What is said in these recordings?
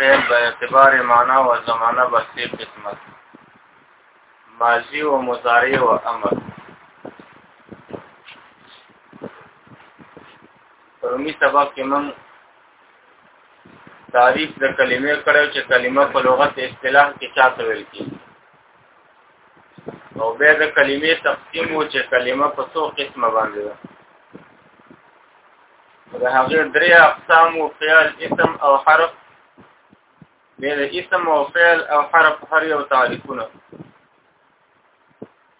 فعل به اعتبار معنا او زمانہ به سي قسمت ماضی او مضارع او امر پرمی سبق کې موږ تعریف د کلمې کړو چې کلمه په لغت اصطلاح کې چاته ویل کیږي او بیا د کلمې تقسیم و چې کلمه په څو قسمه باندې ده د هغه درې اقسام او فعل اسم او حرف به د اسم او فعل او حرف هر یو تعریفونه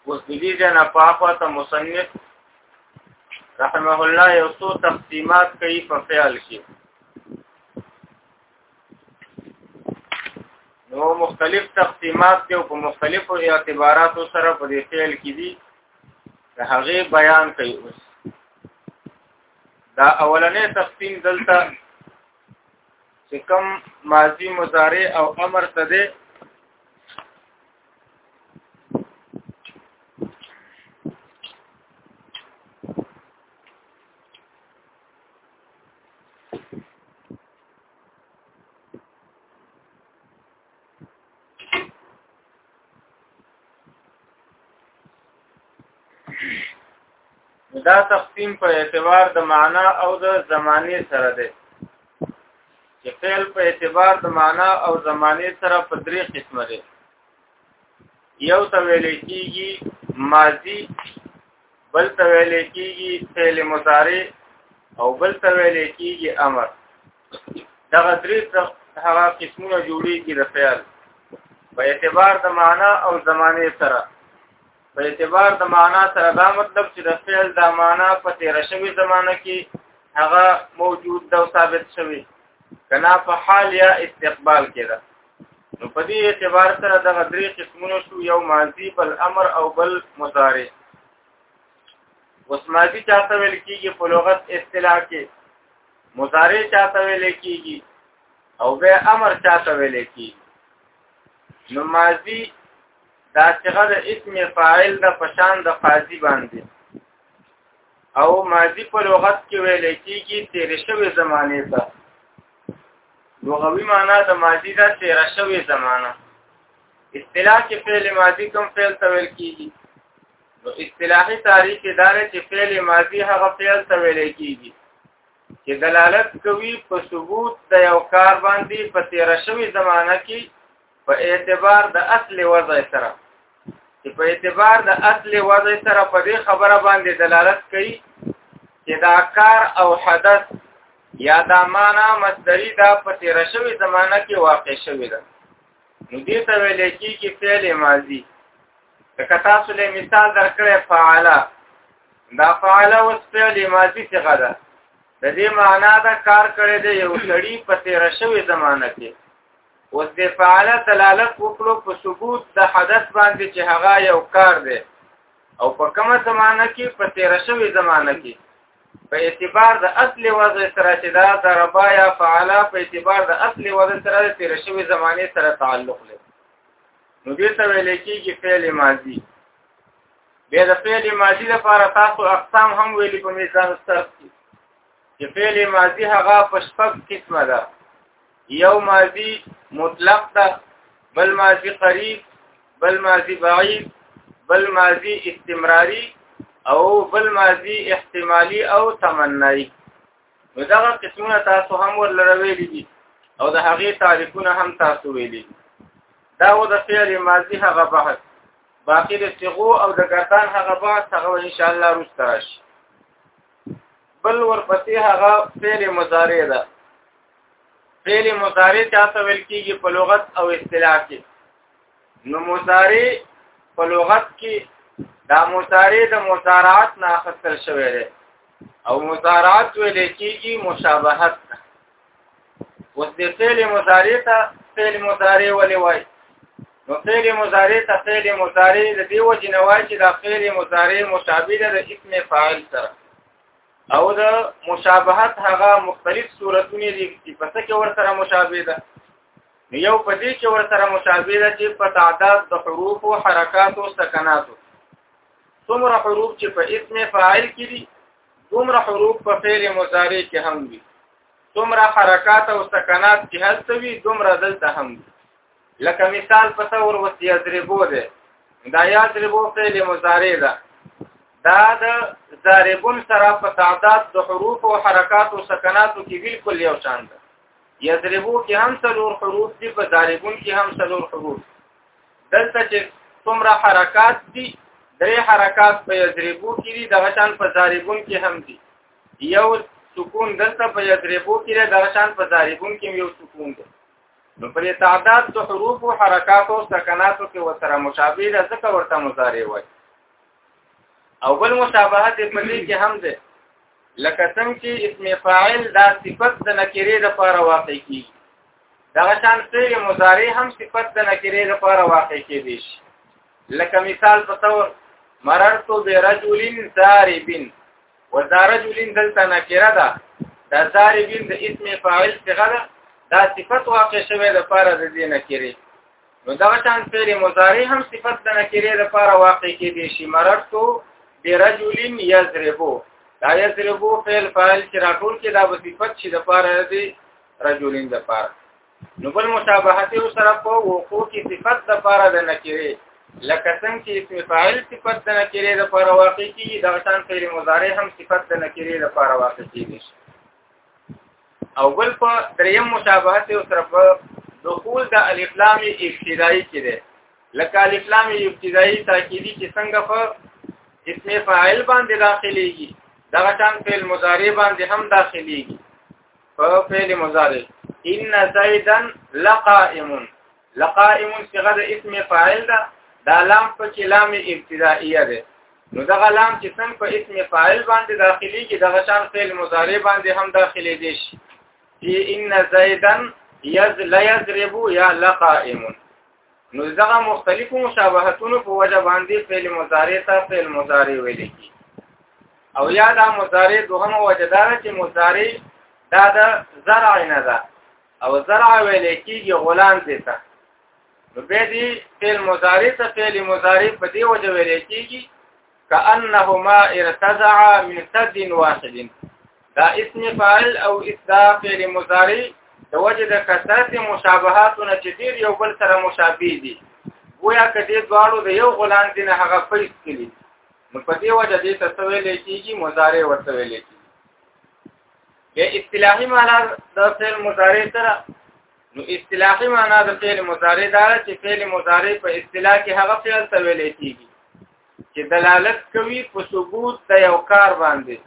اوس د دې جنا په اخوا ته مصنف رحمه الله یو څو تقسیمات کوي په فعل کې نو مختلف تقسیمات دی او په مختلفو اعتباراتو سره په دې فعل کې دي د هغه بیان کوي اوس دا اولنې تقسیم دلته چې کوم ماضی مضارع او امر ته ده دا تقسیم په اعتبار د معنا او د زمانه سره دی چې فعل په اعتبار د معنا او زمانه سره په درې قسمه دی یو ته ویل کېږي ماضی بل ته ویل کېږي فعل مضارع او بل ته ویل کېږي امر دا درې هغه قسمونه جوړیږي د خیال په اعتبار د معنا او زمانه سره په اعتبار د معنا سره دا مطلب چې د فعل د معنا په تیر شوی زمانه کې هغه موجود ده او ثابت شوی کنا په حال یا استقبال کې ده نو په دې اعتبار سره د درې قسمونو شو یو ماضی بل امر او بل مضارع اوس ماضی چاته ویل کیږي په لغت اصطلاح کې مضارع چاته ویل کیږي او به امر چاته ویل کیږي نو ماضی دا صيغه د اسم فاعل د پشان د قاضي باندې او ماضی په لغت کې ویل کیږي تیر شوی زمانه ته لغوي معنا د ماضی دا تیر شوی زمانه اصطلاح کې فعل ماضی کوم فعل ته ویل کیږي نو اصطلاحي تعریف دا دی چې فعل ماضی هغه فعل ته ویل کیږي چې دلالت کوي په ثبوت د یو کار باندې په تیر شوی زمانہ کې په اعتبار د اصل وضع سره چې په اعتبار د اصل وضع سره په دې خبره باندې دلالت کوي چې دا کار او حدث یا دا معنا مصدری دا په تیر شوی زمانہ کې واقع شوی ده نو دې ته ویل کېږي فعل ماضی که تاسو له مثال درکړې فعل دا فعل اوس فعل ماضی څخه ده د دې معنا دا کار کړی دی یو سړی په تیر شوی زمانہ کې اوس د فعل دلالت وکړو په ثبوت د حدث باندې چې هغه یو کار دی او په کومه زمانہ کې په تیر شوی زمانہ کې په اعتبار د اصل وضع سره چې دا د ربا یا فعلا په اعتبار د اصل وضع سره د تیر شوی زمانه سره تعلق لري نو دې ته ویل کېږي فعل ماضي بیا د فعل ماضي لپاره تاسو اقسام هم ویلي په میزان الصرف کې چې فعل ماضي هغه په شپږ قسمه ده یو ماضي مطلق ده بل ماضي قریب بل ماضي بعید بل ماضي استمراری او بل ماضي احتمالي او تمنای نو دا قسمونه تاسو هم ورلره ویلي دي او د هغې تعریفونه هم تاسو ویلي دي دا و د فعل ماضي هغه بحث باقی د صيغو او د ګردان هغه بحث هغه ان شاء الله روز تراشي بل ورپسې هغه فعل مضارع ده فعل مضارع چاته ویل کیږي په لغت او اصطلاح کې نو مضارع په لغت کې دا مضارع د مضارعات نه اخستل شوی دی او مضارعات ویل کېږي مشابهت اوس د فعل مضارع ته فعل مضارع ولې وایي نو فعل مضارع ته فعل مضارع د دې وجې نه وایي چې دا فعل مضارع مشابه ده د اسم فاعل سره او د مشابهت هغه مختلف صورتونه دي چې په څه کې ورسره مشابه ده یو په دې کې ورسره مشابه ده چې په تعداد د حروف او حرکات او سکناتو څومره حروف چې په اسم فاعل کې دي دومره حروف په فعل مضارع کې هم وي دومره حرکات او سکنات چې هلته وي دومره دلته هم وي لکه مثال په تور وستی یضربو ده دا یضربو فعل مضارع ده دا د ضاربون سره په تعداد د حروف او حرکات او سکناتو کې بالکل یو شان ده یضربو کې هم څلور حروف دي په ضاربون کې هم څلور حروف دلته چې څومره حرکات دي درې حرکات په یضربو کې دي دغه شان په ضاربون کې هم دي یو سکون دلته په یضربو کې دی دغه شان په ضاربون کې یو سکون دی نو په تعداد د حروف او حرکات او سکناتو کې وسره مشابه ده ځکه ورته مضارع وای او بل مشابهت په دې کې هم ده لکه څنګه چې اسم فاعل دا صفت د نکره لپاره واقع کیږي دغه شان فعل مضارع هم صفت د نکره لپاره واقع کېږي لکه مثال په تور مررت برجل ضارب وذارجل دلته نکره ده دا ضارب د اسم فاعل څخه ده دا صفت واقع شوه د لپاره د دې نکره نو دغه شان فعل مضارع هم صفت د نکره لپاره واقع کېږي شي مررت برجل یضربو دا یضربو فعل فاعل چې راټول کې دا صفت شي د لپاره دی رجلین د پاره نو بل مشابهت او سره په وقوع کې صفت د پاره د نکره لکه څنګه چې اسم فاعل صفت د نکره د پاره واقع کیږي دا شان فعل مضارع هم صفت د نکره د پاره واقع کیږي او بل په دریم مشابهت او سره په دخول د الف لام ابتدایي کې ده لکه الف لام ابتدایي تاکیدی چې څنګه په اسم فاعل باندې داخليږي دا شان فعل مضارع باندې هم داخليږي په فعل مضارع ان زيدا لقائم لقائم صيغه د اسم فاعل ده دا لام په کې لام ابتدائیه ده نو دا لام چې څنګه په اسم فاعل باندې داخلي کې دغه شان فعل مضارع باندې هم داخلي دي شي ان زيدا يز لا يضرب يا لقائم نو دغه مختلفو مشابهتونو په وجه باندې فعل مضارع ته فعل مضارع ویل کی او یا دا مضارع دوهمه وجه دا چې مضارع دا د زرع نه ده او زرع ویل کیږي غلام دې ته نو به دې فعل مضارع ته فعل مضارع په دې وجه ویل کیږي كأنهما ارتزعا من سد واحد دا اسم فاعل او اسدا فعل مضارع د وجه د کثرت مشابهاتونه چې ډیر یو بل سره مشابه دي گویا کدی دواړو د یو غلان دینه هغه پیس کړي نو په دې وجه دې تسویل کیږي مضارع ورته ویل کیږي به اصطلاحي معنا د فعل مضارع سره نو اصطلاحي معنا د فعل مضارع دا چې فعل مضارع په اصطلاح کې هغه فعل ته ویل کیږي چې دلالت کوي په ثبوت د یو کار باندې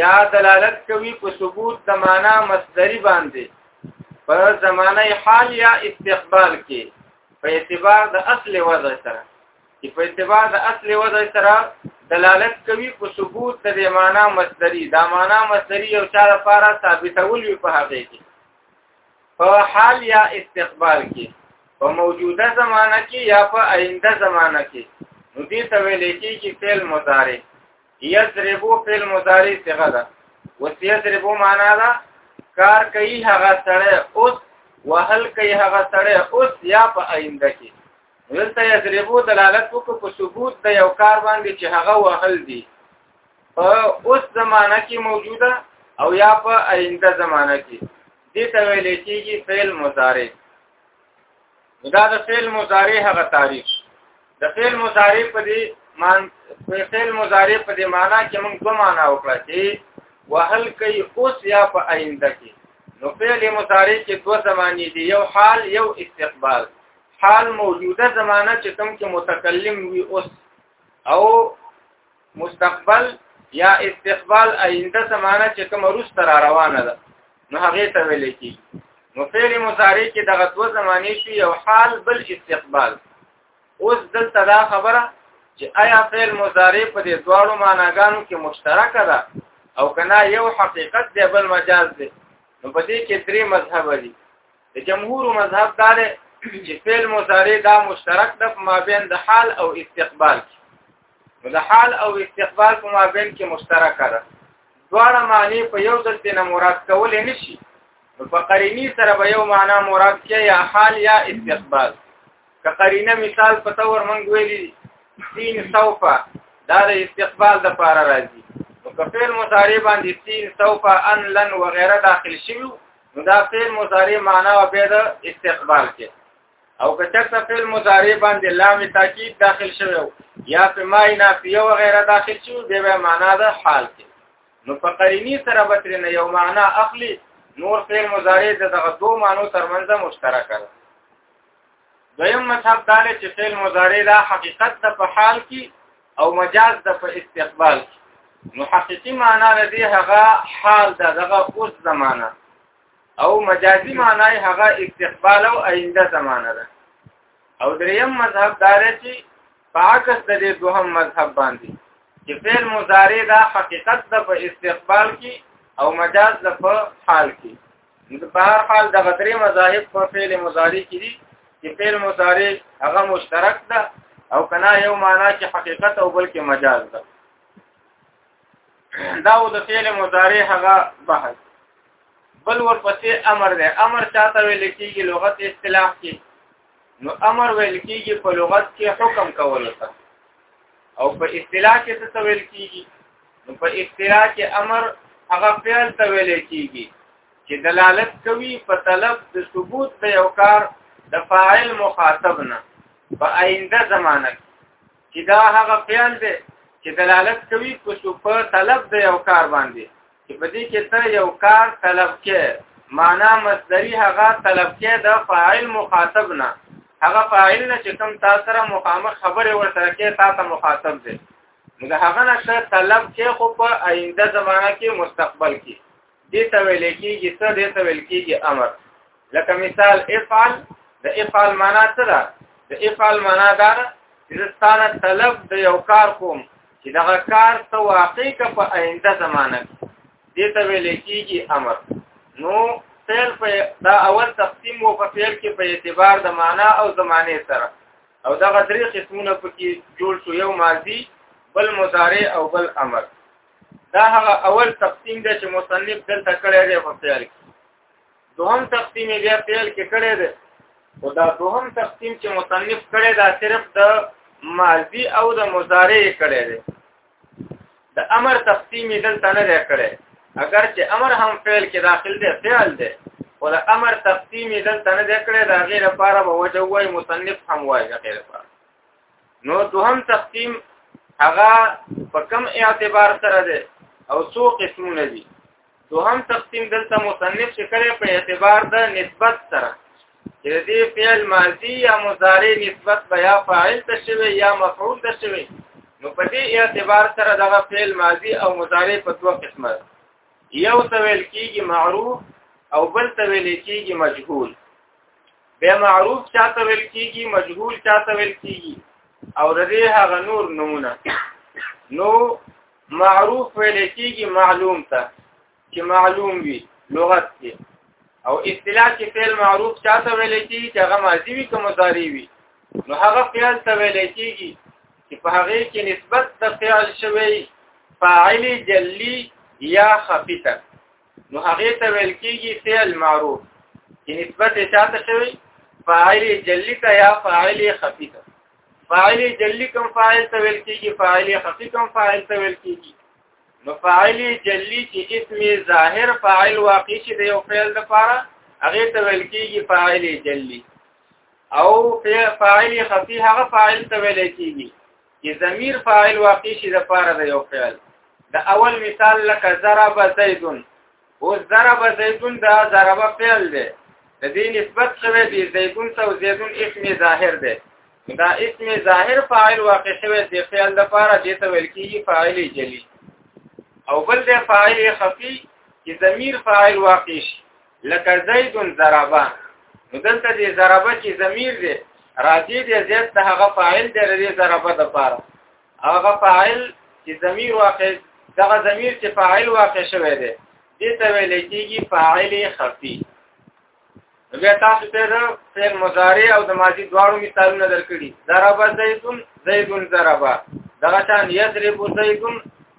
یا دلالت کوي په ثبوت د معنا مصدری باندې په زمانه حال یا استقبال کې په اعتبار د اصل وضع سره چې په اعتبار د اصل وضع سره دلالت کوي په ثبوت د معنا مصدری دا معنا مصدری یو چا لپاره ثابتول وي په هغه کې په حال یا استقبال کې په موجوده زمانہ کې یا په آینده زمانہ کې نو دې ته ویل کېږي فعل مضارع یضربو فعل مضارع څنګه ده وسیضربو معنا ده کار کوي هغه سره اوس وهل کوي هغه سره اوس یا په آینده کې دلته یضربو دلالت وکړو په ثبوت د یو کار باندې چې هغه وهل دي په اوس زمانہ کې موجوده او یا په آینده زمانہ کې دې ته ویل کېږي فعل مضارع دا د فعل مضارع هغه تعریف د فعل مضارع په دې مان په فعل مضارع په دې معنی کې موږ دوه معنی وکړه چې وهل کوي اوس یا په آینده کې نو فعل مضارع کې دوه زمانی دي یو حال یو استقبال حال موجوده زمانہ چې کوم کې متکلم وي اوس او مستقبل یا استقبال آینده سمانه چې کوم روس تر روانه ده نو هغه ته ویل کی نو فعل مضارع کې دغه دوه زمانه شي یو حال بل استقبال اوس دلته دا خبره چې آیا فعل مضارع په دې دواړو معناګانو کې مشترک ده او کنا یو حقیقت دی بل مجاز دی نو په دې کې درې مذهب دي د جمهور مذهب دا دی چې فعل مضارع دا مشترک ده په مابین د حال او استقبال کې د حال او استقبال په مابین کې مشترکه ده دواړه معنی په یو ځل کې نه مراد کول نه شي نو په قرینی سره به یو معنا مراد کې یا حال یا استقبال که قرینه مثال په تور مونږ ویلي سین سوفا دا د استقبال د پاره راځي نو که فعل مضارع باندې سین سوفا ان لن وغیره داخل شي نو دا فعل مضارع معنا او به د استقبال کې او که چرته فعل مضارع باندې لام تاکید داخل شوی یا په مای نافیه و غیره داخل شوی به به معنا ده حال کې نو په قرینی سره به ترنه یو معنا اخلي نور فعل مضارع دغه دوه معنی ترمنځ مشترک ده دویم مذهب دا دی چې فعل مضارع دا حقیقت د په حال کې او مجاز د په استقبال کې نو حقيقي معنا لدی هغه حال دا دغه اوس زمانہ او مجازي معنی هغه استقبال او آینده زمانه ده او دریم مذهب دار چې په عکس د دې دوهم مذهب باندې چې فعل مضارع دا حقیقت ده په استقبال کې او مجاز ده په حال کې نو په هر حال د غدري مذاهب په فعل مضارع کې دي چې فعل مضارع هغه مشترک ده او کنا یو معنا چې حقیقت او بلکې مجاز ده دا و د فعل مضارع هغه بحث بل ورپسې امر دی امر چاته ویل کېږي لغت اصطلاح کې نو امر ویل کېږي په لغت کې حکم کول ته او په اصطلاح کې څه ویل کېږي نو په اصطلاح کې امر هغه فعل ته ویل کېږي چې دلالت کوي په طلب د ثبوت د یو کار د فاعل مخاطب نه په آینده زمانه کې چې دا هغه فعل دی چې دلالت کوي په سوپر طلب د یو کار باندې چې په دې کې ته یو کار طلب کې معنا مصدری هغه طلب کې د فاعل مخاطب نه هغه فاعل نه چې کوم تا سره مخامخ خبره ورسره کې تا ته مخاطب دی نو هغه نه طلب کې خو په آینده زمانہ کې مستقبل کې دې ته ویل کېږي څه دې ته ویل کېږي امر لکه مثال افعل د افعل معنا څه ده د افعل معنا دا ده چې ستانه طلب د یو کار کوم چې دغه کار ته واقع کا په آینده زمانه دې ته ویل کېږي امر نو فعل په دا اول تقسیم وو په فعل کې په اعتبار د معنا او زمانه سره او دا غدري قسمونه پکې جوړ شو یو ماضی بل مضارع او بل امر دا هغه اول تقسیم دی چې مصنف دلته کړی دی په پیل کې دوهم تقسیم بیا پیل کې کړی دی او دا دوهم تقسیم چې مصنف کړی دا صرف د ماضی او د مضارع کړی دی د امر تقسیم دلته نه دی کړی اگر چې امر هم فعل کې داخل دی فعل دی او د امر تقسیم دلته نه دی کړی دا غیر لپاره به وجه وای مصنف هم وای غیر لپاره نو دوهم تقسیم هغه په کم اعتبار سره ده او څو قسمونه دي دوهم تقسیم دلته مصنف چې کړي په اعتبار د نسبت سره چې دې فعل ماضی یا مضارع نسبت به یا فاعل ته شوی یا مفعول ته شوی نو په دې اعتبار سره دغه فعل ماضی او مضارع په دوه قسمه یو تویل کیږي معروف او بل تویل کیږي مجهول به معروف چاته ویل کیږي مجهول چاته ویل کیږي او د دې هغه نور نمونه نو معروف ویل کیږي معلوم ته چې معلوم وي لغت کې او اصطلاح کې فعل معروف چاته ویل کیږي چې هغه ماضی وي که مضارع وي نو هغه فعل ته ویل کیږي چې په هغه کې نسبت د فعل شوی فاعل جلی یا خفیته نو هغه ته ویل کیږي فعل معروف چې نسبت یې چاته شوی فاعل جلی ته یا فاعل خفی ته فاعل جلی کوم فاعل ته ویل کیږي فاعل خفی کوم فاعل ته ویل کیږي نو فاعل جلی چې اسم ظاهر فاعل واقع شي د یو فعل لپاره هغه ته ویل کیږي فاعل جلی او فاعل خفی هغه فاعل ته ویل کیږي چې ضمیر فاعل واقع شي د پاره د یو فعل د اول مثال لکه ضرب زیدون او ضرب زیدون دا ضرب فعل دی د دې نسبت شوی دی زیدون ته او زیدون اسم ظاهر دی دا اسم ظاهر فاعل واقع شوی دی فعل د پاره د ته ویل کیږي فاعل جلی او بل د فاعل خفي چې ضمیر فاعل واقع شي لکه زید ضربه نو دلته دې ضربه کې ضمیر دی راځي دې زید ته هغه فاعل دی دې ضربه د پاره هغه فاعل چې ضمیر واقع دغه ضمیر چې فاعل واقع شوی دی دې ته ویل کېږي فاعل خفي بیا تاسو ته د فعل مضارع او د ماضي دواړو مثالونه درکړي ضرب زید زید ضرب دغه شان یضرب زید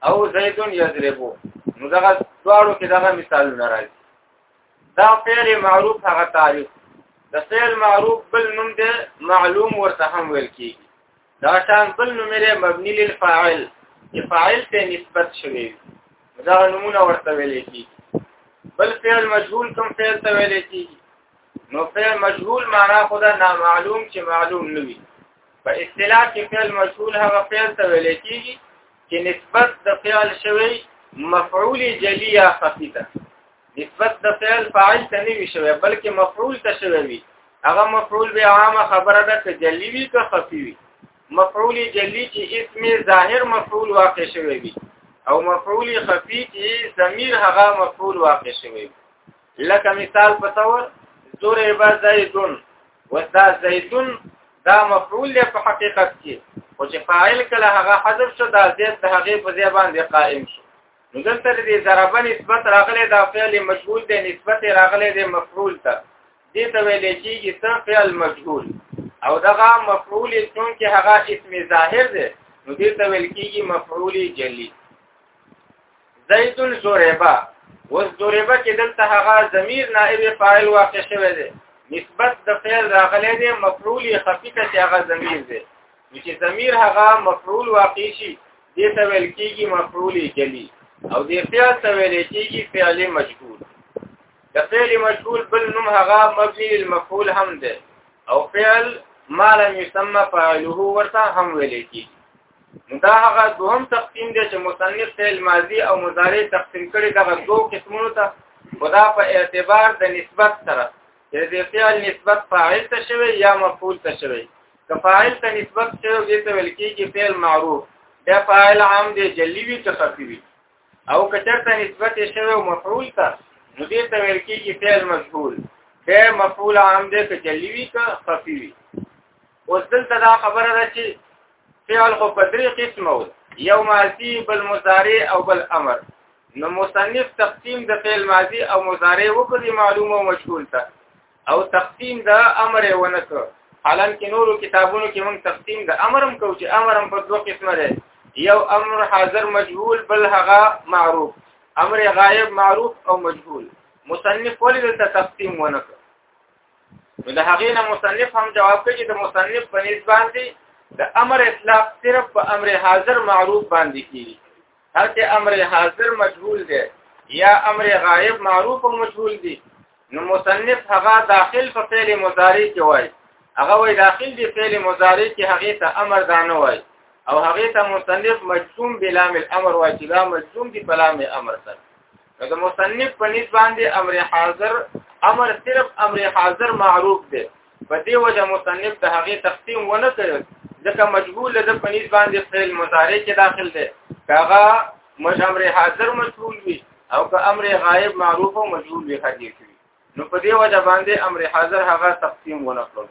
او زید یضرب نو دغه دواړو کې دغه مثالونه راځي دا فعل معروف هغه تعریف د فعل معروف بل نوم دی معلوم ورته هم ویل کیږي دا شان بل نوم لري مبني للفاعل چې فاعل ته نسبت شوی دا نمونه ورته ویل کیږي بل فعل مجهول کوم فعل ته ویل کیږي نو فعل مجهول معنا خدا نامعلوم چې معلوم نه وي په اصطلاح کې فعل مجهول هغه فعل ته ویل کیږي چې نسبت د فعل شوی مفعول جلی یا خفی ده نسبت د فعل فاعل ته نه وی شوی بلکې مفعول ته شوی وي هغه مفعول به عامه خبره ده چې جلی وي که خفی وي مفعول جلی چې اسم ظاهر مفعول واقع شوی وي او مفعول خفی چې ضمیر هغه مفعول واقع شوی وي لکه مثال په تور زور با زیدون ودا زیدون دا مفعول له په حقیقت کې او چې فاعل کله هغه حذف شو دا زید د هغه په ځای باندې قائم شو نو دلته دې ضربه نسبت راغله دا فعل مجهول دی نسبت راغله د مفعول ته دې ته ویل کېږي ته فعل مجهول او دغه مفعول چون کې هغه اسم ظاهر دی نو دې ته ویل کېږي مفعول جلی زید زوریبا وز زوریبا کې دلته هغه ضمیر نائب فاعل واقع شوی دی نسبت د فعل راغلی دی مفعول یې خفي ته چې هغه ضمیر دی نو چې ضمیر هغه مفعول واقع شي دې ته ویل کېږي مفعول جلی او دې فعل ته ویل کېږي فعل مجهول د فعل مجهول بل نوم هغه مبني للمفعول هم دی او فعل ما لم يسمى فاعله ورته هم ویل کېږي دا هغه دوهم تقسیم دی چې مصنف فعل ماضی او مضارع تقسیم کړي دغه دوه قسمونو ته خدا په اعتبار د نسبت سره د فعل نسبت فاعل ته شوی یا مفعول ته شوی که فاعل ته نسبت شوی دې ته ویل کېږي فعل معروف دا فاعل عام دی جلی وی ته خفي وی او که چرته نسبت شوی مفعول ته نو دې ته ویل کېږي فعل مجهول دا مفعول عام دی که جلی وی که خفي وی اوس دلته دا خبره ده چې فعل خو په درې قسمه و یو ماضی بل مضارع او بل امر نو مصنف تقسیم د فعل ماضی او مضارع وکړي معلومه او مشغول ته او تقسیم د امر ونه کړ حالانکه نورو کتابونو کې موږ تقسیم د امرم کو چې امرم په دوه قسمه ده یو امر حاضر مجهول بل هغه معروف امر غایب معروف او مجهول مصنف ولې دلته تقسیم ونه کړ نو د هغې نه مصنف هم جواب کوي چې د مصنف په نسبت باندې د امر اطلاق صرف په امر حاضر معروف باندې کیږي هرته امر حاضر مجهول دی یا امر غائب معروف او مجهول دی نو مصنف هغه داخل په فعل مضارع کې وای هغه وای داخل دی فعل مضارع کې هغه ته امر دانه وای او هغه ته مصنف مجزوم بلام الامر وای چې دا مجزوم دی بلام امر سره د مصنف په نسبت باندې امر حاضر امر صرف امر حاضر معروف دی په دې وجه مصنف د هغه تقسیم ونه کړ ځکه مجهول د په نسبت باندې فعل مضارع کې داخل دی هغه مش امر حاضر مجهول وي او که امر غائب معروف او مجهول وي حدیث وي نو په دې وجه باندې امر حاضر هغه تقسیم ونه کړ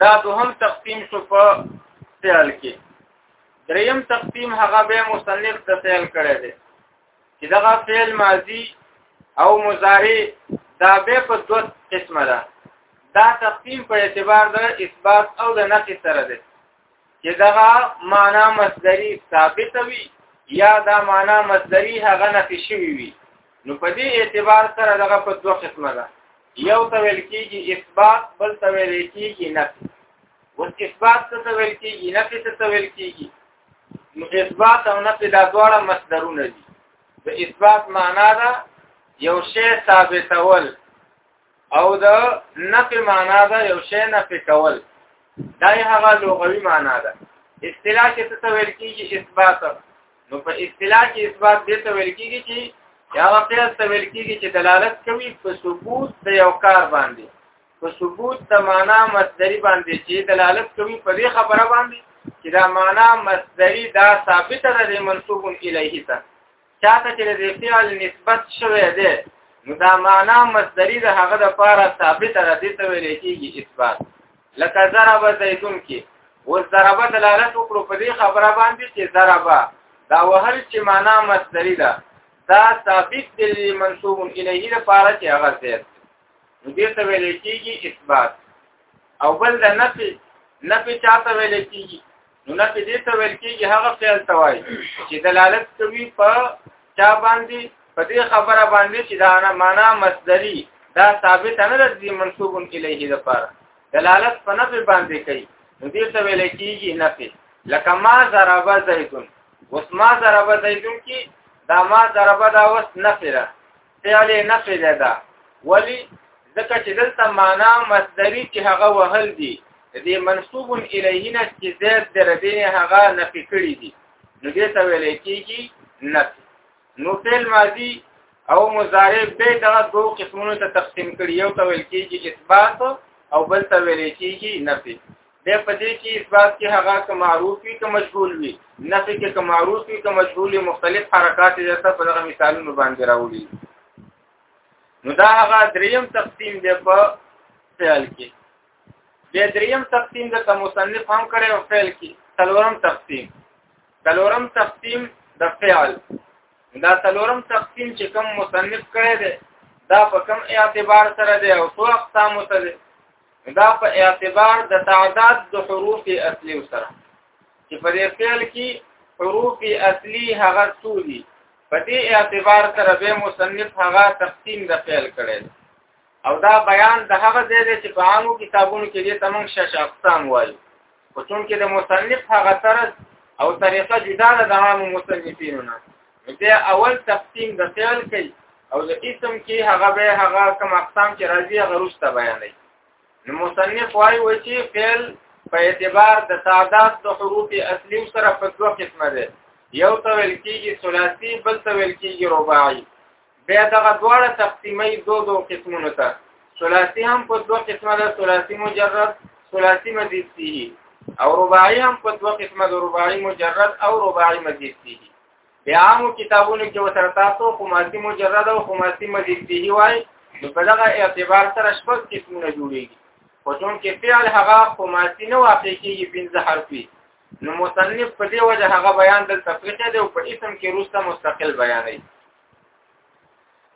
دا دوهم تقسیم شو په فعل کې دریم تقسیم هغه به مصنف د فعل کړی دی چې دغه فعل ماضی او مضارع دا به په دوه قسمه ده دا تقسیم په اعتبار د اثبات او د نفي سره دی چې دغه معنا مصدری ثابت وي یا دا معنا مصدری هغه نفي شوی وي نو په دې اعتبار سره دغه په دوه قسمه ده یو ته ویل کېږي اثبات بل ته ویل کېږي نفي اوس اثبات څه ته ویل کېږي نفي څه ته ویل کېږي نو اثبات او نفي دا دواړه مصدرونه دي د اثبات معنا ده یو شی ثابتول او د نفي معنا دا یو شی نفي کول دا هغه لغوي معنا ده اصطلاح کې څه ویل کیږي اثبات نو په اصطلاح کې اثبات دې ته ویل کیږي چې یا واقعا څه ویل کیږي چې دلالت کوي په ثبوت د یو کار باندې په ثبوت د معنا مصدری باندې چې دلالت کوي په دې خبره باندې چې دا معنا مصدری دا ثابته ده د منسوب الیه ته چاته چې د فعل نسبت شوی دی نو دا معنا مصدری د هغه د پاره ثابت را دي ته ویل کېږي اثبات لکه ضرب زیدون کې و ضرب دلالت وکړو په دې خبره باندې چې ضرب دا وهل چې معنا مصدری ده دا ثابت دی منسوب الیه د پاره چې هغه زید نو دې ته ویل کېږي اثبات او بل د نفي نفي چاته ویل کېږي نو نه په دې ته ویل کېږي هغه فعل ته وایي چې دلالت کوي په چا باندې په دې خبره باندې چې دا نه معنا مصدری دا ثابت نه ده چې منسوب الیه ده پر دلالت په نفي باندې کوي نو دې ته ویل کېږي نفي لکه ما ضرب زیدون وس ما ضرب زیدون کې دا ما ضرب دا وس نفي ده فعل نفي ده ولی ځکه چې دلته معنا مصدری چې هغه وهل دي د منسوب الیه نه چې زید د ردین هغه نفي کړی دي نو دې ته ویل کېږي نفي نو فعل ماضی او مضارع به دغه دوه قسمونو ته تقسیم کړي یو ته ویل کېږي اثبات او بل ته ویل کېږي نفي به په دې کې اثبات کې هغه که معروف وي که مجهول وي نفي کې که معروف وي که مجهول وي مختلف حرکات یې درته په دغه مثالونو باندې راوړي نو دا هغه دریم تقسیم دی په فعل کې بیا دریم تقسیم د مصنف هم کړی او فعل کې څلورم تقسیم څلورم تقسیم د فعل دا څلورم تقسیم چې کوم مصنف کړی دی دا په کوم اعتبار سره دی او څو اقسام ته دی دا په اعتبار د تعداد د حروف اصلي سره چې په دې فعل کې حروف اصلي هغه څو دي په دې اعتبار سره به مصنف هغه تقسیم د فعل کړي او دا بیان د هغه ځای دی چې په عامو کتابونو کې دې تمنګ شش اقسام وایي خو چون کې د مصنف هغه طرز او طریقه جدا ده د عامو مصنفینو نه بیا اول تقسیم د فعل کوي او د اسم کې هغه به هغه کوم اقسام چې راځي هغه روسته بیانوي نو مصنف وايي و چې فعل په اعتبار د تعداد د حروف اصلي سره په دوه قسمه ده یو ته ویل کېږي ثلاثي بل ته ویل کېږي رباعي بیا دغه دواړه تقسیمي دو دو قسمونو ته ثلاثي هم په دوه قسمه ده ثلاثي مجرد ثلاثي مزید فيه او رباعي هم په دوه قسمه ده رباعي مجرد او رباعي مزید فيه بیا عامو کتابونو کې وسره تاسو خماسي مجرد او خماسي مزید فيه وای نو په دغه اعتبار سره شپږ قسمونه جوړیږي خو چون کې فعل هغه خماسي نه واقع کېږي پنځه حرفي نو مصنف په دې وجه هغه بیان دلته پرېښی دی او په اسم کې روسته مستقل بیانوي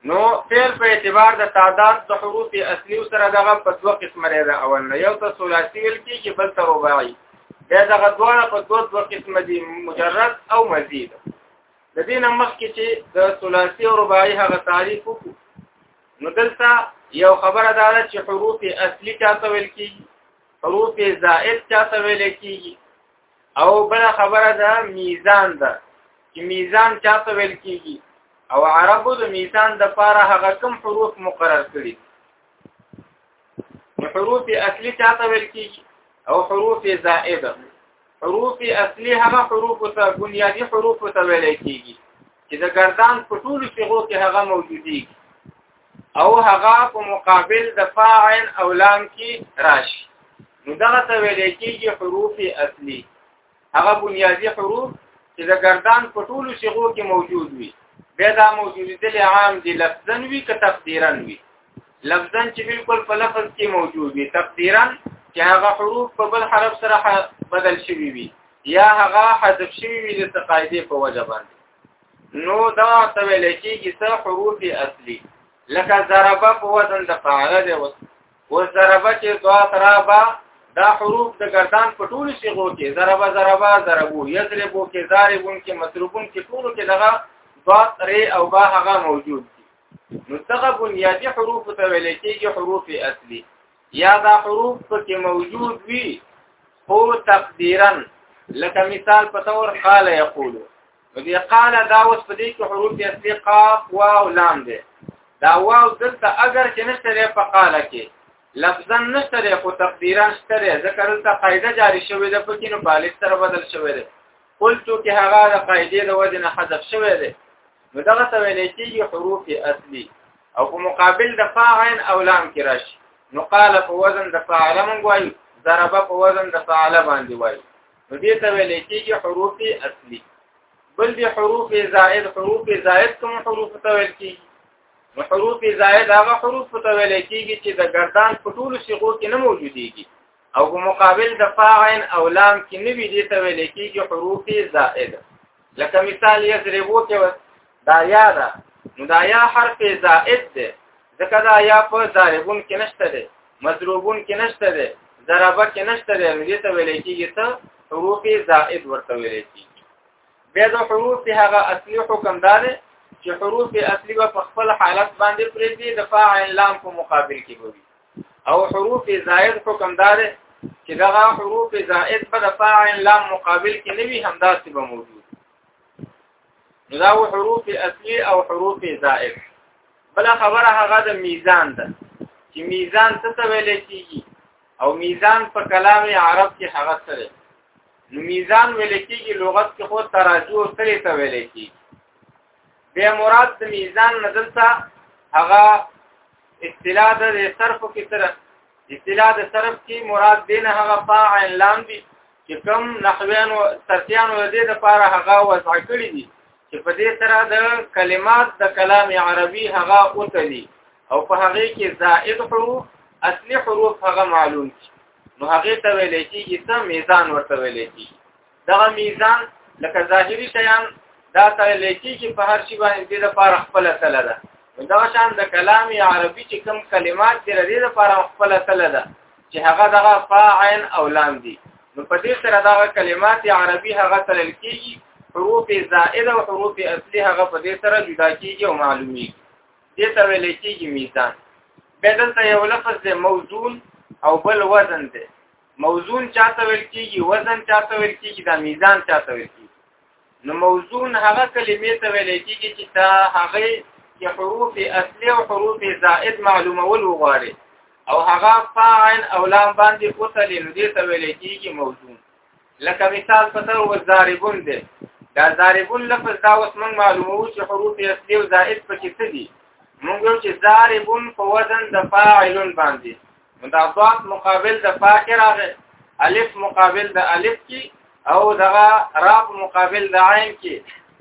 نو فعل په اعتبار د تعداد د حروف اصلي سره دغه په دوه قسمه لري دا اول نه یو ته ثلاثي ویل کیږي بل ته رباعي دا دغه دوه په دوه دوه قسمه دي مجرد او مزید د دې نه مخکې چې د ثلاثي او رباعي هغه تعریف وکړو نو دلته یو خبره دا ده چې حروف اصلي چاته ویل کیږي حروف زائد چاته ویل کیږي او بل خبره ده میزان ده چې میزان چاته ویل کیږي او عربو د میزان د پاره هغه کم حروف مقرر کړي حروف اصلي چاته ویل کیږي او حروف زائده حروف اصلي هغه حروف ته بنیادی حروف ته ویل کیږي چې د ګردان په ټولو صيغو کې هغه موجودي او هغه په مقابل د فاعل او لام کې راشي نو دغه ته ویل کېږي حروف اصلي هغه بنیادی حروف چې د ګردان په ټولو صيغو کې موجود وي بیا دا موجودیدل عام دي لفظن وي که تقدیرن وي لفظا چې بالکل په لفظ کې موجود وي تقدیرا چې هغه حروف په بل حرف سره بدل شوي وي یا هغه حذف شوي وي د قاعده په وجه باندې نو دا ته ویل کېږي چې حروف اصلي لکه ضربه په وزن د فعل دی او ضربه چې دوا ترابا دا حروف د گردان په ټولو صيغو کې ضربه ضربه ضربو یضربو کې ضاربون کې مضروبون کې ټولو کې دغه ضاد ری او با هغه موجود نو دغه بنیادی حروف ته ویل کېږي حروف اصلي یا دا حروف پکې موجود وي خو تقدیرا لکه مثال په تور قال یقول دې قال دا اوس په دې کې حروف اصلي قاف واو لام دي دا واو دلته اگر چې نشته په قال کې لفظا نشته خو تقدیرا شته ذکر دلته قاعده جاری شوې ده پکې نو بالغ سره بدل شوې ده قلت کې هغه د قاعده د وجه نه حذف شوې ده نو دغه ته ویل کېږي حروف اصلي او په مقابل د فاعل او لام کې راشي نو قال په وزن د فاعل مونږ وایو ضرب په وزن د فاعل باندې وایو نو دې ته ویل کېږي حروف اصلي بل دي حروف زائد حروف زائد کوم حروف ته ویل کېږي نو حروف زائد هغه حروف ته ویل کېږي چې د ګردان په ټولو صيغو کې نه موجوديږي او په مقابل د فاعل او لام کې نه وي دي ته ویل کېږي حروف زائد لکه مثال یضربو کې دا یا ده نو دا یا حرف زائد ده ځکه دا یا په ضاربون کې نشته ده مضروبون کې نشته ده ضربه کې نشته ده نو دې ته ویل کېږي ته حروف زائد ورته ویل کېږي بیا د حروف هغه اصلي حکم دا ده چې حروف اصلي په خپل حالت باندې پرې دي د فاعل لام په مقابل کې وي او حروف زائد حکم دار چې دغه حروف زائد په د فاعل لام مقابل کې نه وي همدا څه به موجود نو دا حروف اصلي او حروف زائد بل خبره هغه د میزان ده چې میزان څه ته ویل کېږي او میزان په کلام عرب کې هغه سره نو میزان ویل کېږي لغت کې خو تراجو سره ته ویل کېږي بیا مراد د میزان نزلتا هغه اصطلاح د صرف کې تر اصطلاح د صرف کې مراد دین هغه فاعل لام دي چې کوم نحویان او ترتیان ور دي د پاره هغه وضع کړی دي چې په دې سره د کلمات د کلام عربي هغه اوتلی او په هغه کې زائد حروف اصلي حروف هغه معلوم شي نو هغه ته ویل کېږي ته میزان ورته ویل کېږي دغه میزان لکه ظاهري شیان دا سره لیکي چې په هر شي باندې د لپاره خپل تل ده دا شان د کلام عربي چې کوم کلمات د لري لپاره خپل تل ده چې هغه دغه فاعل او لام دي نو په دې سره دا کلمات عربي هغه تل کیږي حروف زائده او حروف اصلي هغه په دې سره جدا کیږي او معلومي دې ته ویل کیږي میزان بدل ته یو لفظ د موزون او بل وزن دی موزون چاته ویل کیږي وزن چاته ویل کیږي دا میزان چاته ویل کیږي نو موزون هغه کلمې ته ویل کیږي چې تا هغه کې حروف اصلي او حروف زائد معلومول وغواړي او هغه فاعل او لام باندې اوصل نو دې ته ویل کیږي موزون لکه مثال پتر و ضاربون دی دا ضاربون لفظ دا اوس موږ معلومو چې حروف اصلي او زائد پکې څه دي موږ چې ضاربون په وزن د فاعلون باندې دا ضاد مقابل د فا کې راغی الف مقابل د الف کې او دغه را په مقابل د عین کې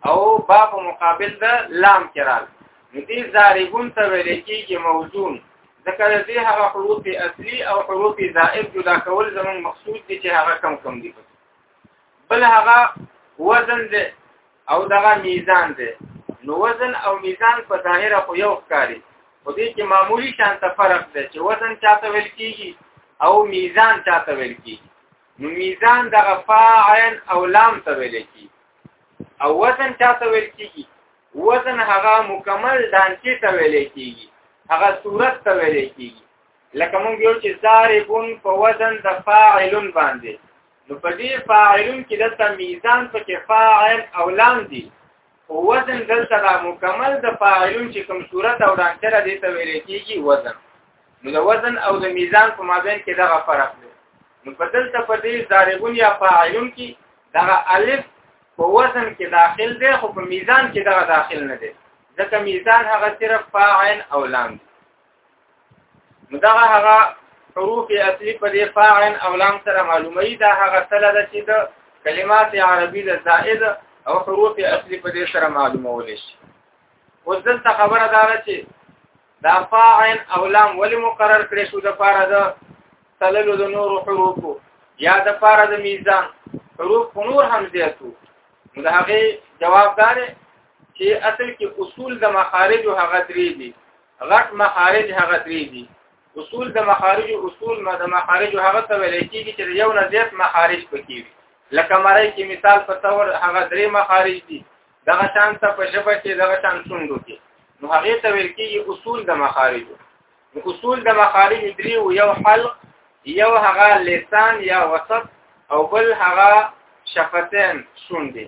او با په مقابل د لام کې راغی نو دې ضاربون ته ویل کېږي موزون ځکه دې هغه حروف اصلي او حروف زائد جدا کول زموږ مقصود دي چې هغه کم کم دي بل هغه وزن دی او دغه میزان دی نو وزن او میزان په ظاهره خو یو ښکاري خو دې کې معمولی شان ته فرق دی چې وزن چاته ویل کیږي او میزان چاته ویل کیږي نو میزان دغه فاعل او لام ته ویل کیږي او وزن چاته ویل کیږي وزن هغه مکمل دانچې ته ویل کیږي هغه صورت ته ویل کیږي لکه مونږ یو چې ضاربون په وزن د فاعلون باندې نو په دې فاعلون کې دلته میزان په کې فاعل او لام دي او وزن دلته دا مکمل د فاعلون چې کوم صورت او ډاکټر دې ته ویل کېږي وزن نو د وزن او د میزان په مابین کې دغه فرق دی نو په دلته په دې ضاربون یا فاعلون کې دغه الف په وزن کې داخل دی خو په میزان کې دغه داخل نه دی ځکه میزان هغه صرف فاعل او لام دی دا هغه حروف اصلي په دې فاعل او لام سره معلومي دا هغه سره د چې د کلمات عربي د زائد او حروف اصلي په دې سره معلومول شي اوس دلته خبره دا ده چې دا فاعل او لام ولې مقرر کړی شو د پاره د تللو د نور حروف یا د پاره د میزان حروف نور هم زیاتو نو د هغه جواب دار چې اصل کې اصول د مخارج او هغه درې دي غټ مخارج هغه درې دي اصول د مخارج اصول ما د مخارج هغه ته ویل کېږي چې یو نه زیات مخارج پکې وي لکه مړی کې مثال په تور هغه درې مخارج دي دغه شان ته په ژبه کې دغه شان شوندو کې نو هغه ته ویل کېږي اصول د مخارج نو اصول د مخارج درې او یو حلق یو هغه لسان یا وسط او بل هغه شفتین شوندې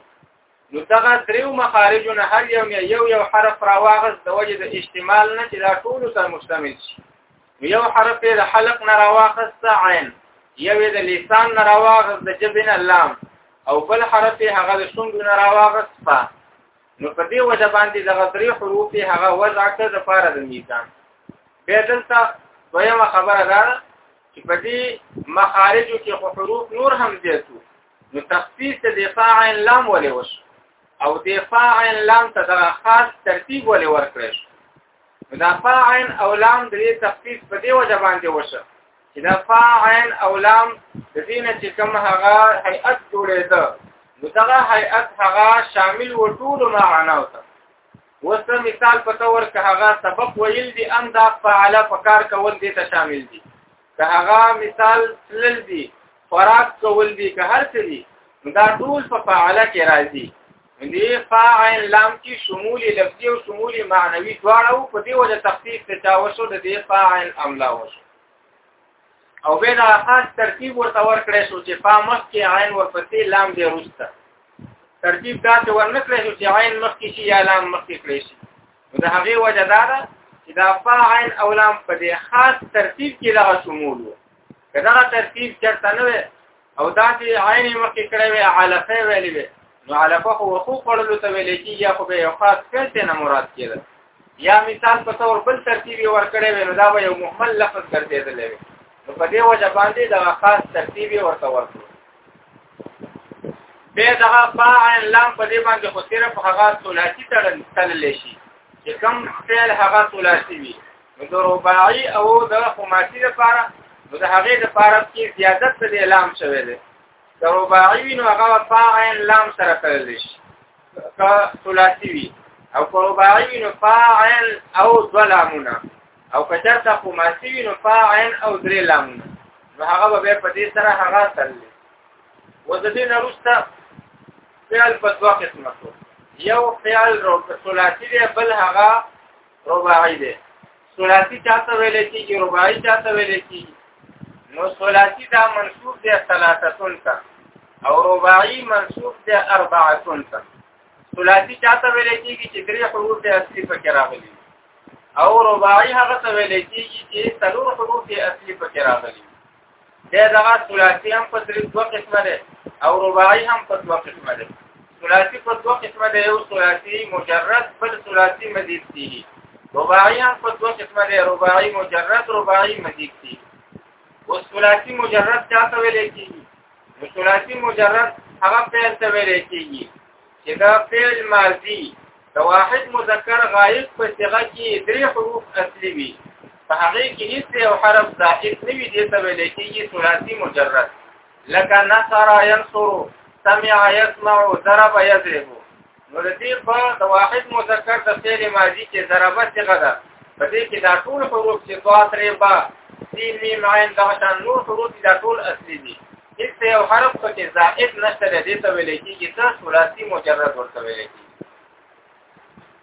نو دغه دریو مخارج نه هر یو نه یو یو حرف راواغس د وجه د احتمال نه چې دا ټول سره مشتمل شي یو حرف د حلق نه راواغس عین یو د لسان نه راواغس د جبن لام او بل حرف هغه د شونډو نه راواغس فا نو په دې وجه باندې دغه درې حروف هغه وضع کړ د پاره د میزان به دلته دویمه خبره ده چې په دې مخارجو کې حروف نور هم زیاتو نو تخصیص د دفاع عین لام ولې وش او دفاع عین لام ته دغه خاص ترتیب ولې ورکړی شو دا فاعل او لام د دې تخصیص په دې وجه باندې وشه چې دا فاعل او لام د دې نه چې کوم هغه هيئت جوړېده نو دغه هيئت هغه شامل و ټول معنا وته وسه مثال په تور که هغه سبب ویل دي ان دا فعل فکر کول دي ته شامل دي که هغه مثال تلل دي خوراک کول دي که هر څه دي دا ټول په فعاله کې راځي دې فاعل لام کې شمول لفظي او شمول معنوي دواړه او په دې وجه تخصیص ته تاوشو د دې فاعل املا وشو او به دا خاص ترتیب ورته ورکړې شو چې فا مخ کې عین ورپسې لام دې روسته ترتیب دا ته ورنکړې شو چې عین مخ کې شي یا لام مخ کې کړې شي د هغه وجه دا ده چې دا فاعل او لام په دې خاص ترتیب کې لغه شمول وو کله ترتیب چرته نه وي او دا چې عین مخکې کړې وي علفه ویلې وي نو علفه خو خو خړلو ته ویلې چې یا خو به یو خاص کړته نه مراد کېده یا مثال په تور بل ترتیب ور کړې وي نو دا به یو مهمل لفظ ګرځېدلې وي نو په دې وجه باندې دا خاص ترتیب ورته ورته به دا فاع لام په دې باندې خو صرف هغه ثلاثي تړل تړل شي چې کوم فعل هغه ثلاثي وي نو د رباعي او د خماسي لپاره نو د هغه لپاره کې زیادت د لام شوی دی د رباعي وي نو هغه فاع لام سره تړل شي که ثلاثي وي او که رباعي وي نو فاع او ظلامونه او کچرته خماسي وي نو فا عین او درې لامونه نو هغه به په دې سره هغه تل وزدین روسته فعل په دوه قسمه شو یو فعل ثلاثي دی بل هغه رباعي دی ثلاثي چاته ویل کېږي رباعي چاته ویل کېږي نو ثلاثي دا منصوب دی ثلاثتون ته او رباعي منصوب دی اربعتون ته ثلاثي چاته ویل کېږي چې درې حروف اصلي پکې راغلي او رباعي هغه څه ویل کېږي چې څلور حروف یې اصلي پکې راغلي دا دغه ثلاثي هم په درې دوه قسمه ده او رباعي هم په دوه قسمه ده ثلاثي په دوه قسمه ده یو ثلاثي مجرد بل ثلاثي مزید دي رباعي هم په دوه قسمه ده رباعي مجرد رباعي مزید دي او ثلاثي مجرد چا ته ویل کېږي ثلاثي مجرد هغه فعل ته ویل کېږي چې دا فعل ماضی د واحد مذکر غائب په صيغه کې درې حروف اصلي وي په هغه کې هیڅ یو حرف زائد نه وي دې ته ویل کېږي ثلاثي مجرد لکه نصر ينصر سمع يسمع ضرب يضرب نو د دې په د واحد مذکر د فعل ماضی کې ضربه صيغه ده په دې کې دا ټول حروف چې ضاد ربا سین میم عین دا شان نور حروف دا ټول اصلي دي هیڅ یو حرف پکې زائد نشته دې ته ویل کېږي ته ثلاثي مجرد ورته ویل کېږي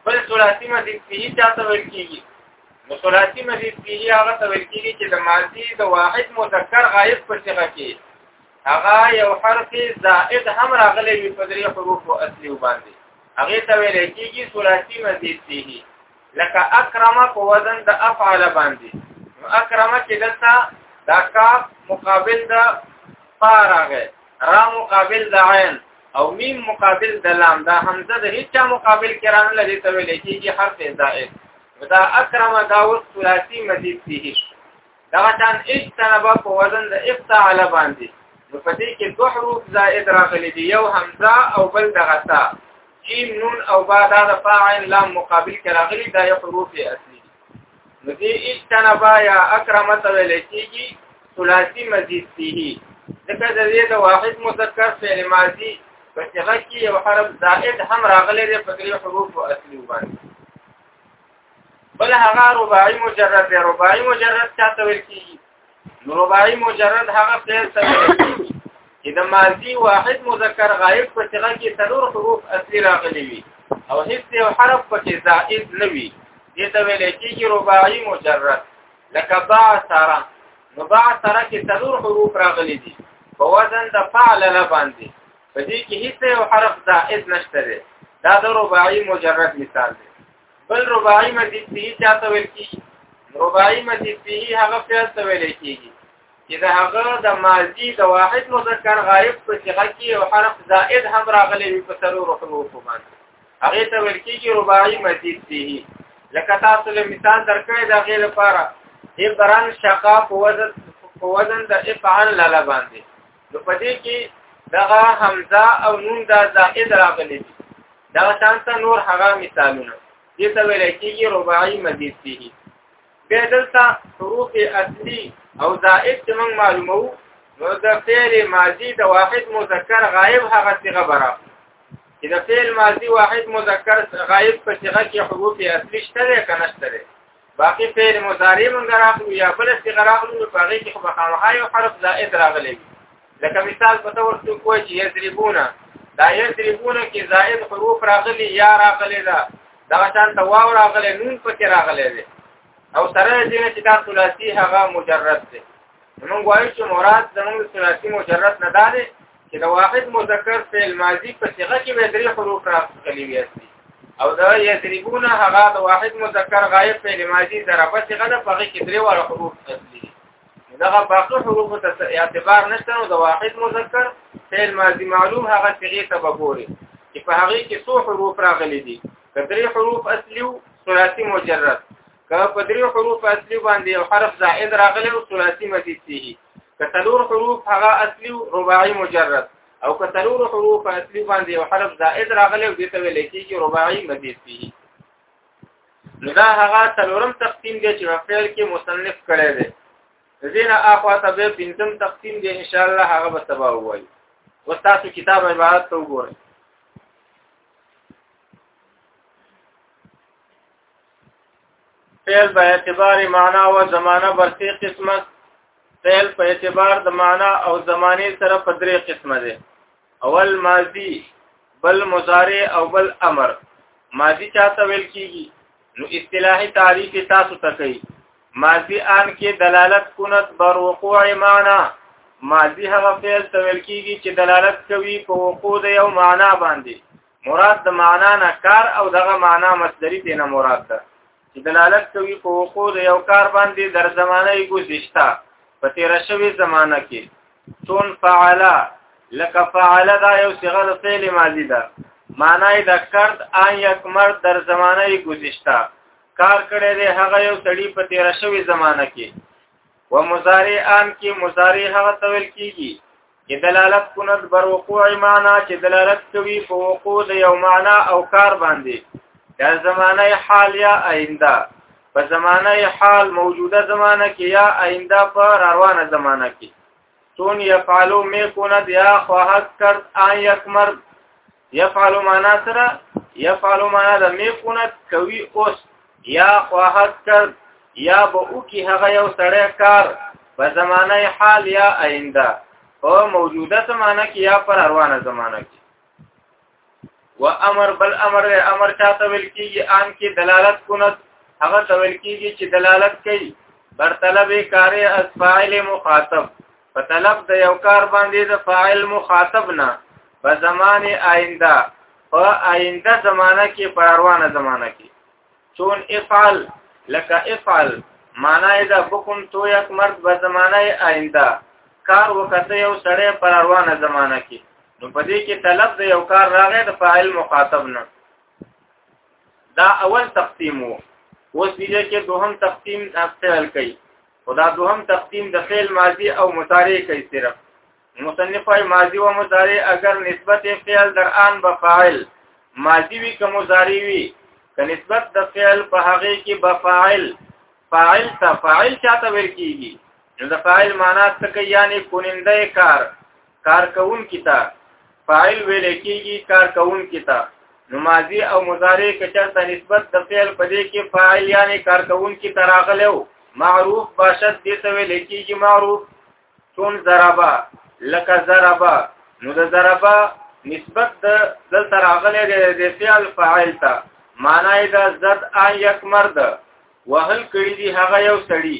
بل ثلاثي مزید فيه چاته ویل کېږي نو ثلاثي مزید فيه هغه ته ویل کېږي چې د ماضي د واحد مذکر غائب په صيغه کې هغه یو حرف زائد هم راغلی وي په درې حروفو اصلي وباندې هغه ته ویل کېږي ثلاثي مزید فيه لکه اکرم په وزن د افعل باندې اکرم چې دلته دا کاف مقابل د فارغه را مقابل د عین او میم مقابل د لام دا حمزه د هیڅ مقابل کران لري ته ویل کېږي حرف زائد دا اکرم دا وس ثلاثي مزید فيه دا شان اجتنب په وزن د افتعل باندې نو په دې کې دوه حروف زائد راغلي دي یو همزه او بل دغه تا جیم نون او با دا د فاعل لام مقابل کې راغلي دا یو حروف اصلي نو دې اجتنب یا اکرمت ویل کېږي ثلاثي مزید فيه ځکه د دې د واحد مذکر فعل ماضي په صيغه کې یو حرف زائد هم راغلی دی په دې حروف اصلي باندې بل هغه رباعي مجرد دی رباعي مجرد چاته ویل کیږي نو رباعي مجرد هغه فعل ته ویل کیږي چې د ماضي واحد مذکر غائب په صيغه کې څلور حروف اصلي راغلي وي او هیڅ یو حرف پکې زائد نه وي دې ته ویل کیږي رباعي مجرد لکه باع سره نو باع سره کې څلور حروف راغلي دي په وزن د فعل نه باندې په دې کې هیڅ یو حرف زائد نشته دا د رباعي مجرد مثال دی بل رباعي مزید فيه چاته ویل کیږي رباعي مزید فيه هغه فعل ته ویل کیږي چې دا هغه د ماضي د واحد مذکر غائب په صيغه کې او حرف زائد هم راغلي وي په سلو رقمو په باندې هغه ته ویل کیږي رباعي مزید فيه لکه تاسو له مثال درکړی دا غي لپاره ابران شقا په وزن په وزن د افعال لاله باندې نو په دې کې دغه حمزه او نون دا زائد راغلي دي دا شانته نور هغه مثالونه دې ته ویل کېږي رباعي مزید فيه به دلته حروف اصلي او زائد چې موږ معلومو نو د فعل ماضي د واحد مذکر غائب هغه صيغه برا چې د فعل ماضي واحد مذکر غائب په صيغه کې حروف اصلي شته کنه شته باقي فعل مضارع مونږ راغلو یا بل څه راغلو نو باقي کې خو بخامه یو حرف زائد راغلی لکه مثال په تور څو کوی چې یضربونه دا یضربونه کې زائد حروف راغلي یا راغلي دا دا شان ته واو راغلي نون پکې راغلي دي او سره دې چې دا ثلاثي هغه مجرد دي موږ وایو چې مراد زموږ ثلاثي مجرد نه ده چې د واحد مذکر فعل ماضی په صيغه کې به درې حروف راغلي وي او دا یضربون هغه د واحد مذکر غایب فعل ماضی ضربه صيغه نه پغې کې درې وړ حروف اصلي دغه باقي حروف ته اعتبار نشته نو د واحد مذکر فعل ماضی معلوم هغه صيغه ته وګوري چې په هغه کې څو حروف راغلي دي کدرې حروف اصلي او ثلاثي مجرد که په درې حروف اصلي باندې یو حرف زائد راغلی او ثلاثي مزید شي که څلور حروف هغه اصلي او رباعي مجرد او که څلور حروف اصلي باندې یو حرف زائد راغلی او دته ویل کېږي رباعي مزید شي نو دا هغه څلورم تقسیم دی چې په فعل کې مصنف کړی دی زینه اخوا ته به پنځم تقسیم دی ان شاء الله هغه به سبا وایي وستاسو کتاب عبارت ته وګورئ فعل په اعتبار معنا او زمانه برسي قسمت فعل په اعتبار د معنا او زمانه سره په درې قسمه دي اول ماضی بل مضارع او بل امر ماضی چاته ویل کیږي نو اصطلاحي تعریف تاسو ته کوي ماضی ان کې دلالت کونت بر وقوع معنا ماضی هغه فعل ته ویل کیږي چې دلالت کوي په وقوع د یو معنا باندې مراد د معنا نه کار او دغه معنا مصدری دی نه مراد ده چې دلالت کوي په وقوع د یو کار باندې در زمانه یې گذشته په تیر شوی زمانه کې تون فعلا لک فعلا دا یو صيغه د فعل ماضی ده معنی د کرد ان یک مرد در زمانه یې گذشته کار کړی دی هغه یو سړی په تیر شوی زمانه کې و مضارع ان کې مضارع هغه تول کیږي چې دلالت کند بر وقوع معنا چې دلالت کوي په وقوع د یو معنا او کار باندې یا زمانه حال یا آینده په زمانه حال موجوده زمانه کې یا آینده په روانه زمانه کې تون یفعلو می کند یا خواهد کرد آن یک مرد يفعل معنا سره يفعل معنا د میکونه کوي اوس یا خواهد کړ یا به او کی هغه یو سړی کار په زمانه حال یا آینده او موجوده زمانه کې یا پر روانه زمانه کې و امر بل امر امر چاته ویل کیږي ان کې دلالت کونت هغه ته ویل کیږي چې دلالت کوي بر طلب کار اسفاعل مخاطب په طلب د یو کار باندې د فاعل مخاطب نه په زمانه آینده په آینده زمانہ کې په روانه زمانہ کې چون افعل لکه افعل معنا یې دا بكم تو یک مرد په زمانه آینده کار وکړه یو سړی په روانه زمانہ کې نو په دې کې طلب د یو کار راغی د فاعل مخاطب نه دا اول تقسیم وو اوس دې کې دوهم تقسیم تفصیل کړي خدا دوهم تقدیم د فعل ماضی او مضارع کوي صرف مصنف وايي ماضی او مضارع اگر نسبت فعل در آن به فاعل ماضی وی که مضارع وی که نسبت د فعل په هغه کې به فاعل فاعل ته فاعل چاته ویل کیږي نو د فاعل معنا څه کوي یعنی کوننده کار کار کون کتا فاعل ویل کېږي کار کون کتا نو ماضی او مضارع کې چرته نسبت د فعل په دې کې فاعل یعنی کار کون کی تراغله او معروف باشد دې ته ویل کېږي معروف چون ضربا لک ضربا نو د ضربا نسبت د دل تراغله د فعل فاعل ته معنی دا زد ان یک مرد وهل کړي دي هغه یو سړی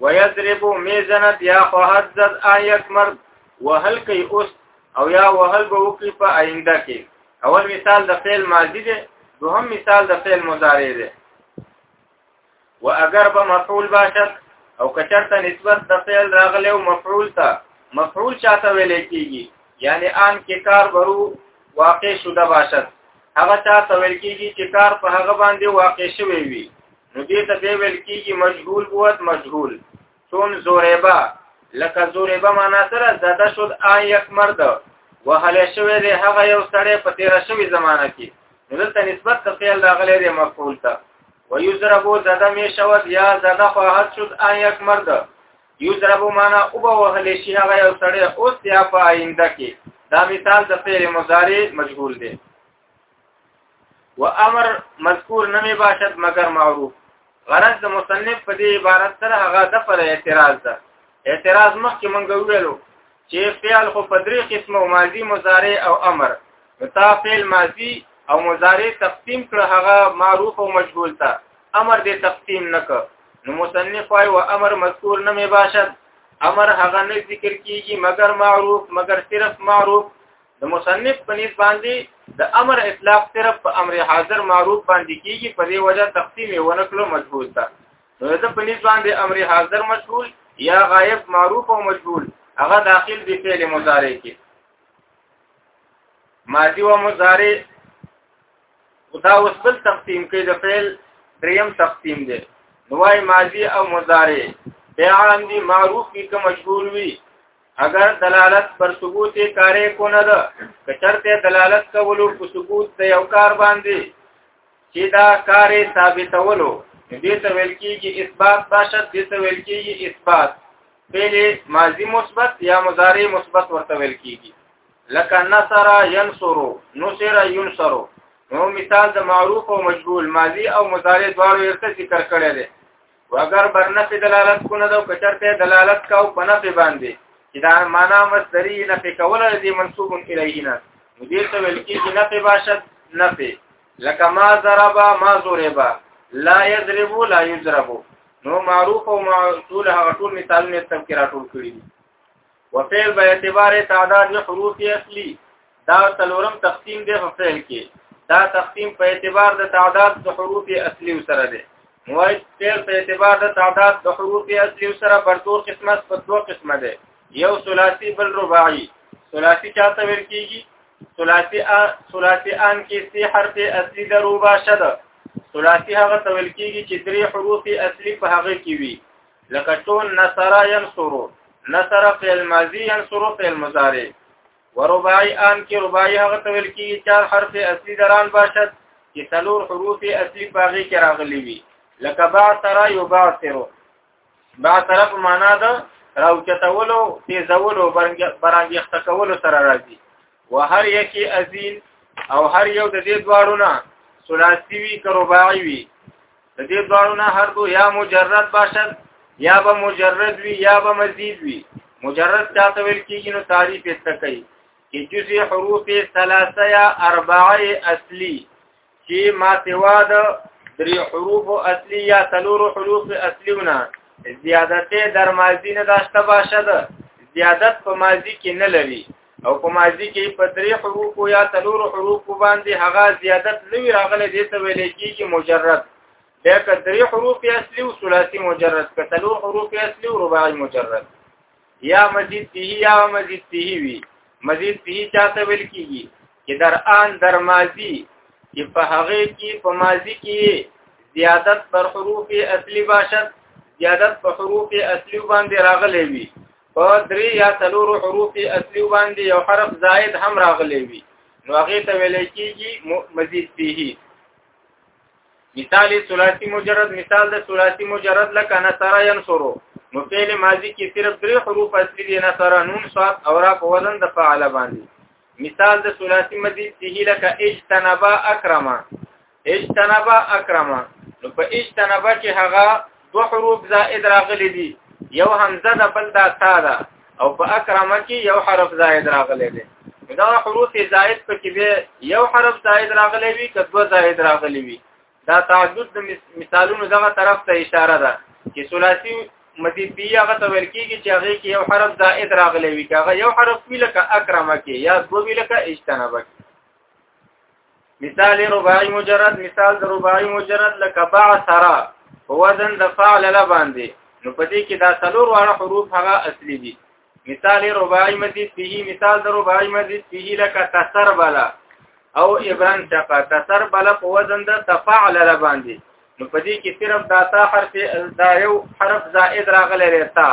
ويضرب ميزنت يا خهزد ان يكمر وهل کوي اوس او یا وهل به وکړي په آینده کې اول مثال د فعل ماضی دی دوهم مثال د فعل مضارع دی و اگر به مفعول باشد او کچرته نسبت د فعل راغلی او مفعول ته مفعول چاته ویل کیږي یعنی آن کې کار برو واقع شوه باشد هغه چاته ویل کیږي چې کار په هغه باندې واقع شوی وي نو دې ته به ویل کیږي مجهول بود مجهول چون زوریبا لکه زوریبا معنا سره زده شد آن یک مرد وهل شوی دی هغه یو سړی په تیر شوی زمانہ کې نو دلته نسبت ته فعل راغلی دی مفعول ته ويضربو زده می شود یا زده خواهد شد آن یک مرد یضربو معنا او به وهل شي هغه یو سړی اوس یا په آینده کې دا مثال د فعل مضارع مجهول دی و امر مذکور نمی باشد مگر معروف غرض د مصنف په دې عبارت سره هغه د پر اعتراض ده اعتراض مخکې مونږ ویلو چې فعل خو په درې قسمه ماضی مضارع او امر تا فعل ماضی او مضارع تقسیم کړ هغه معروف او مجهول ته امر دې تقسیم نکړ نو مصنف وايي و امر مذکور نه مباشد امر هغه نه ذکر کیږي مگر معروف مگر صرف معروف د مصنف په نسبت باندې د امر اطلاق صرف په امر حاضر معروف باندې کیږي په دې وجه تقسیم یې ونکړو مجهول ده نو د په نسبت باندې امر حاضر مجهول یا غایب معروف او مجهول هغه داخل دی فعل مضارع کې ماضی او مضارع دا اوس بل تقسیم کې د فعل دریم تقسیم دی نوای ماضی او مضارع بیا عام دي معروف وي که مجهول وي اگر دلالت پر ثبوت کارې کو نه ده کچرته دلالت کولو په ثبوت د یو کار باندې چې دا کارې ثابتولو دې ته ویل کېږي اثبات باشد دې ته ویل کېږي اثبات فعل ماضی مثبت یا مضارع مثبت ورته ویل کېږي لکه نصر ينصر نصر ينصر نو مثال د معروف او مجهول ماضی او مضارع دواړو ورته ذکر کړی دی واګر برنفي دلالت کو نه دو کچرته دلالت کاو په نفي باندې چې دا معنا مصدری نفي کول دي منسوب الیه نه مدیر ته ویل کېږي نفي باشد نفي لکه ما ضربا ما ضربا لا يضرب لا يضرب نو معروف او معقول هغه ټول مثالونه تذکرہ ټول کړی دي وفعل به اعتبار تعداد د حروف اصلي دا څلورم تقسیم دی په فعل کې دا تقسیم په اعتبار د تعداد د حروف اصلي سره دی موای فعل په اعتبار د تعداد د حروف اصلي سره پر دوه قسمه په دوه قسمه دی یو ثلاثي بل رباعي ثلاثي چاته ویل کیږي ثلاثي ا ثلاثي ان کې سي حرف اصلي د رباشه ده ثلاثي هغه تویل کیږي چې درې حروف اصلي په هغه کې وي لکه ټول نصر ينصر نصر فعل ماضي ينصر فعل مضارع ورباعي ان کې رباعي هغه تول کې چار حرف اصلي دران باشد چې څلور حروف اصلي باغې کې راغلي وي لکه با ترى يباثر با طرف معنا ده راوچتولو تیزولو برانګیخته کولو سره راځي و هر یکی ازین او هر یو د دې دواړو نه ثلاثي وی کرباعي وی د دې دواړو نه هر دو یا مجرد باشد یا به مجرد وی یا به مزید وی مجرد چاته ویل کیږي نو تعریف یې تکي کې جزء حروف ثلاثه یا اربعه اصلي چې ما سوا د درې حروف اصلي یا څلور حروف اصليونه زیادته در ماضی نه داشته باشه ده زیادت په ماضی کې نه لري او په ماضی کې په درې حروف یا څلور حروف باندې هغه زیادت نه وی راغله دې ته ویل کېږي مجرد دا که درې حروف اصلي او ثلاثي مجرد که څلور حروف اصلي او رباعي مجرد یا مزید فيه یا مزید فيه وی مزید فيه چاته ویل کېږي چې در آن در ماضی چې په هغه کې په ماضی کې زیادت پر حروف اصلي باشد زیادت په حروف اصلي باندې راغلي وي په درې یا څلور حروف اصلي باندې یو حرف زائد هم راغلي وي نو هغه ته ویل کېږي مزید فيه مثال ثلاثي مجرد مثال د ثلاثي مجرد لکه نصر ينصرو نو فعل ماضی کې صرف درې حروف اصلي دي نصر نون صاد او را په وزن د فعل باندې مثال د ثلاثي مزید ته لکه اجتنبا اکرما اجتنبا اکرما نو په اجتنبا کې هغه دو حروف زائد راغلي دي یو همزه ده بل دا تا ده او په اکرما کې یو حرف زائد راغلی دی دا حروف زائد په کې یو حرف زائد راغلی وي که دو زائد راغلی وي دا تعدد د مثالونو دغه طرف ته اشاره ده چې ثلاثي مدیبیه هغه ته ویل کیږي چې هغه کې یو حرف زائد راغلی وي هغه یو حرف وی لکه اکرمه کې یا دو وی لکه اجتنبه کې مثال رباعي مجرد مثال د رباعي مجرد لکه بعثرا وزن د فعل لا باندې نو په دې کې دا څلور واړه حروف هغه اصلي دي مثال رباعی مزید فيه مثال در رباعی مزید فيه لکه تسر بلا او ابران شقا تسر بلا په وزن د تفاعل باندې نو په دې کې صرف دا تا حرف دا یو حرف زائد راغلی رتا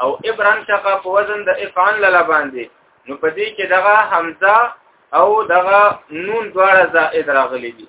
او ابران شقا په وزن د افعال لاله باندې نو په دې کې دغه حمزه او دغه نون دواړه زائد راغلي دي